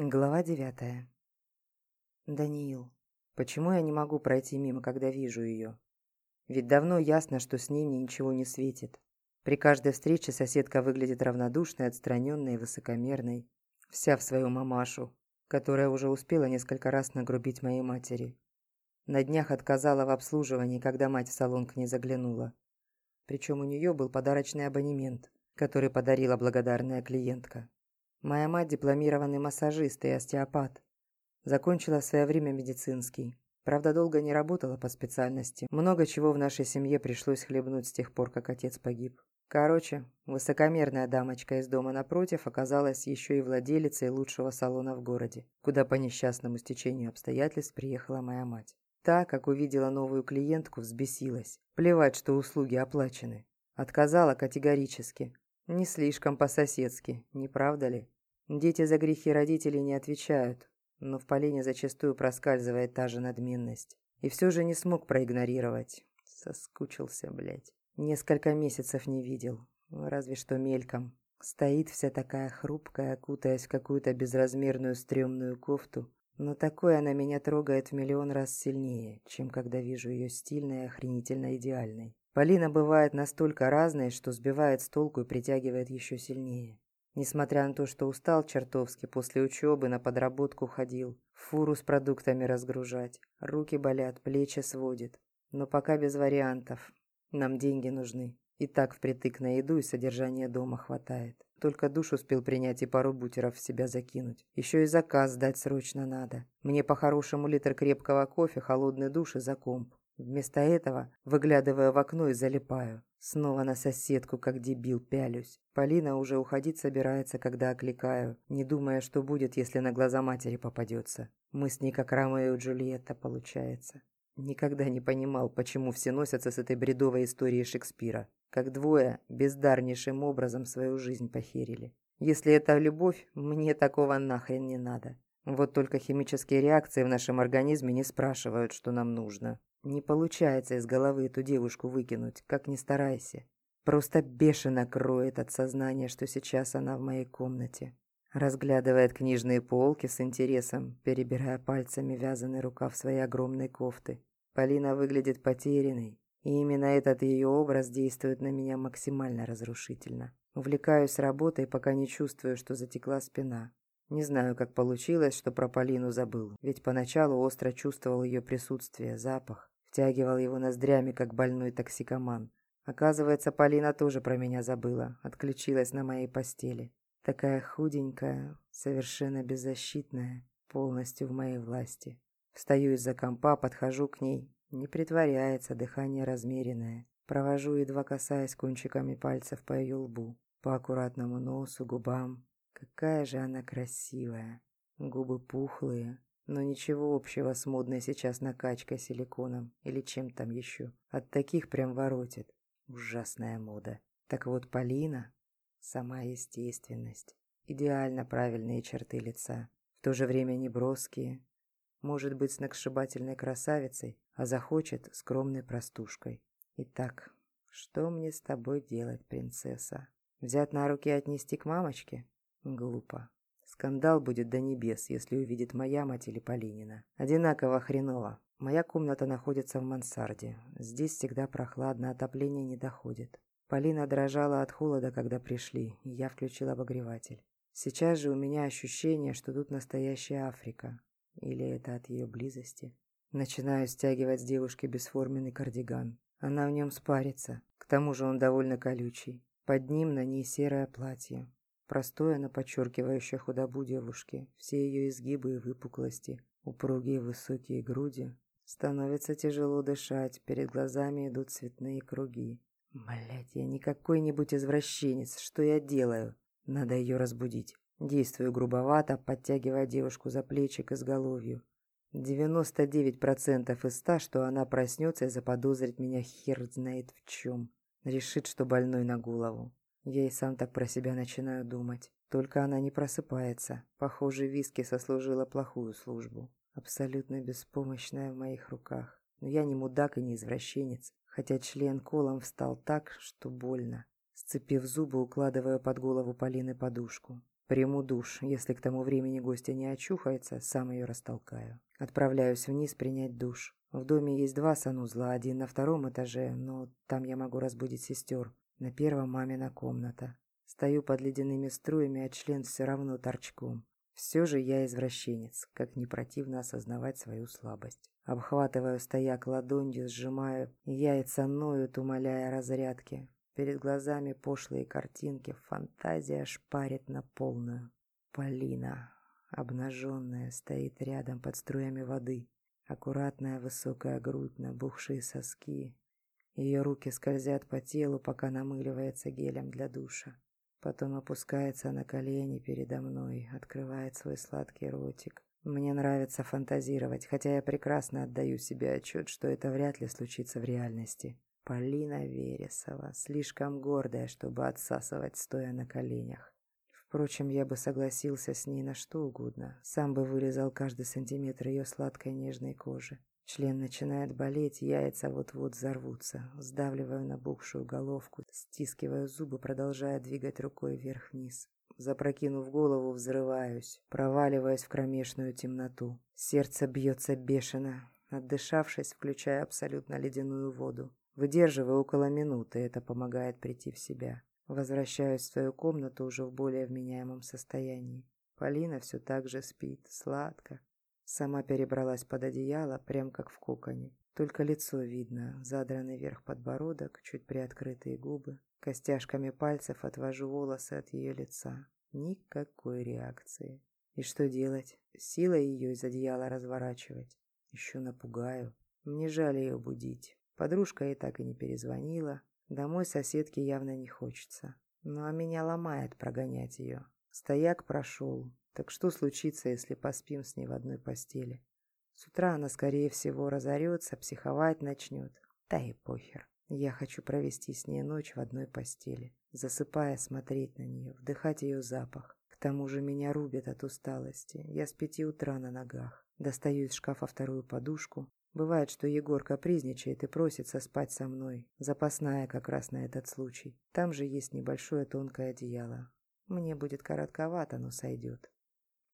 Глава девятая. Даниил, почему я не могу пройти мимо, когда вижу ее? Ведь давно ясно, что с ней мне ничего не светит. При каждой встрече соседка выглядит равнодушной, отстраненной и высокомерной. Вся в свою мамашу, которая уже успела несколько раз нагрубить моей матери. На днях отказала в обслуживании, когда мать в салон к ней заглянула. Причем у нее был подарочный абонемент, который подарила благодарная клиентка. Моя мать дипломированный массажист и остеопат. Закончила в свое время медицинский. Правда, долго не работала по специальности. Много чего в нашей семье пришлось хлебнуть с тех пор, как отец погиб. Короче, высокомерная дамочка из дома напротив оказалась еще и владелицей лучшего салона в городе, куда по несчастному стечению обстоятельств приехала моя мать. Та, как увидела новую клиентку, взбесилась. Плевать, что услуги оплачены. Отказала категорически. Не слишком по-соседски, не правда ли? Дети за грехи родителей не отвечают, но в Полине зачастую проскальзывает та же надменность. И все же не смог проигнорировать. Соскучился, блядь. Несколько месяцев не видел, разве что мельком. Стоит вся такая хрупкая, окутаясь в какую-то безразмерную стрёмную кофту. Но такое она меня трогает в миллион раз сильнее, чем когда вижу ее стильной и охренительно идеальной. Полина бывает настолько разной, что сбивает с толку и притягивает еще сильнее. Несмотря на то, что устал чертовски, после учебы на подработку ходил, фуру с продуктами разгружать, руки болят, плечи сводит. Но пока без вариантов. Нам деньги нужны. И так впритык на еду и содержание дома хватает. Только душ успел принять и пару бутеров в себя закинуть. Еще и заказ сдать срочно надо. Мне по-хорошему литр крепкого кофе, холодный душ и за комп. Вместо этого выглядываю в окно и залипаю. Снова на соседку, как дебил, пялюсь. Полина уже уходить собирается, когда окликаю, не думая, что будет, если на глаза матери попадется. Мы с ней как Ромео и Джульетта получается. Никогда не понимал, почему все носятся с этой бредовой историей Шекспира. Как двое бездарнейшим образом свою жизнь похерили. Если это любовь, мне такого нахрен не надо. Вот только химические реакции в нашем организме не спрашивают, что нам нужно. Не получается из головы эту девушку выкинуть, как ни старайся. Просто бешено кроет от сознания, что сейчас она в моей комнате. Разглядывает книжные полки с интересом, перебирая пальцами вязаный рукав своей огромной кофты. Полина выглядит потерянной, и именно этот ее образ действует на меня максимально разрушительно. Увлекаюсь работой, пока не чувствую, что затекла спина. Не знаю, как получилось, что про Полину забыл, ведь поначалу остро чувствовал ее присутствие, запах, втягивал его ноздрями, как больной токсикоман. Оказывается, Полина тоже про меня забыла, отключилась на моей постели. Такая худенькая, совершенно беззащитная, полностью в моей власти. Встаю из-за компа, подхожу к ней. Не притворяется, дыхание размеренное. Провожу, едва касаясь кончиками пальцев по ее лбу, по аккуратному носу, губам, Какая же она красивая. Губы пухлые, но ничего общего с модной сейчас накачкой силиконом или чем там еще. От таких прям воротит. Ужасная мода. Так вот, Полина – сама естественность. Идеально правильные черты лица. В то же время не броские. Может быть сногсшибательной красавицей, а захочет скромной простушкой. Итак, что мне с тобой делать, принцесса? Взять на руки и отнести к мамочке? Глупо. Скандал будет до небес, если увидит моя мать или Полинина. Одинаково хреново. Моя комната находится в мансарде. Здесь всегда прохладно, отопление не доходит. Полина дрожала от холода, когда пришли, и я включил обогреватель. Сейчас же у меня ощущение, что тут настоящая Африка. Или это от ее близости. Начинаю стягивать с девушки бесформенный кардиган. Она в нем спарится. К тому же он довольно колючий. Под ним на ней серое платье. Простое, но подчеркивающее худобу девушки, все ее изгибы и выпуклости, упругие высокие груди. Становится тяжело дышать, перед глазами идут цветные круги. Блять, я не какой-нибудь извращенец, что я делаю? Надо ее разбудить. Действую грубовато, подтягивая девушку за плечи к изголовью. 99% из 100, что она проснется и заподозрит меня хер знает в чем. Решит, что больной на голову. Я и сам так про себя начинаю думать. Только она не просыпается. Похоже, виски сослужила плохую службу. Абсолютно беспомощная в моих руках. Но я не мудак и не извращенец. Хотя член колом встал так, что больно. Сцепив зубы, укладываю под голову Полины подушку. Приму душ. Если к тому времени гостя не очухается, сам ее растолкаю. Отправляюсь вниз принять душ. В доме есть два санузла, один на втором этаже, но там я могу разбудить сестер. На первом мамина комната. Стою под ледяными струями, а член все равно торчком. Все же я извращенец, как не противно осознавать свою слабость. Обхватываю стояк ладонью, сжимаю, яйца ноют, умоляя разрядки. Перед глазами пошлые картинки, фантазия шпарит на полную. Полина, обнаженная, стоит рядом под струями воды. Аккуратная высокая грудь, набухшие соски. Ее руки скользят по телу, пока намыливается гелем для душа. Потом опускается на колени передо мной, открывает свой сладкий ротик. Мне нравится фантазировать, хотя я прекрасно отдаю себе отчет, что это вряд ли случится в реальности. Полина Вересова, слишком гордая, чтобы отсасывать, стоя на коленях. Впрочем, я бы согласился с ней на что угодно. Сам бы вырезал каждый сантиметр ее сладкой нежной кожи. Член начинает болеть, яйца вот-вот взорвутся. Сдавливаю набухшую головку, стискиваю зубы, продолжая двигать рукой вверх-вниз. Запрокинув голову, взрываюсь, проваливаясь в кромешную темноту. Сердце бьется бешено. Отдышавшись, включаю абсолютно ледяную воду. Выдерживаю около минуты, это помогает прийти в себя. Возвращаюсь в свою комнату уже в более вменяемом состоянии. Полина все так же спит, сладко, Сама перебралась под одеяло, прям как в коконе. Только лицо видно, задранный вверх подбородок, чуть приоткрытые губы. Костяшками пальцев отвожу волосы от ее лица. Никакой реакции. И что делать? Силой ее из одеяла разворачивать. Еще напугаю. Мне жаль ее будить. Подружка ей так и не перезвонила. Домой соседке явно не хочется. Ну а меня ломает прогонять ее. Стояк прошел. Так что случится, если поспим с ней в одной постели? С утра она, скорее всего, разорется, психовать начнет. Да и похер. Я хочу провести с ней ночь в одной постели, засыпая, смотреть на нее, вдыхать ее запах. К тому же меня рубит от усталости. Я с пяти утра на ногах. Достаю из шкафа вторую подушку. Бывает, что Егор капризничает и просится спать со мной. Запасная как раз на этот случай. Там же есть небольшое тонкое одеяло. Мне будет коротковато, но сойдет.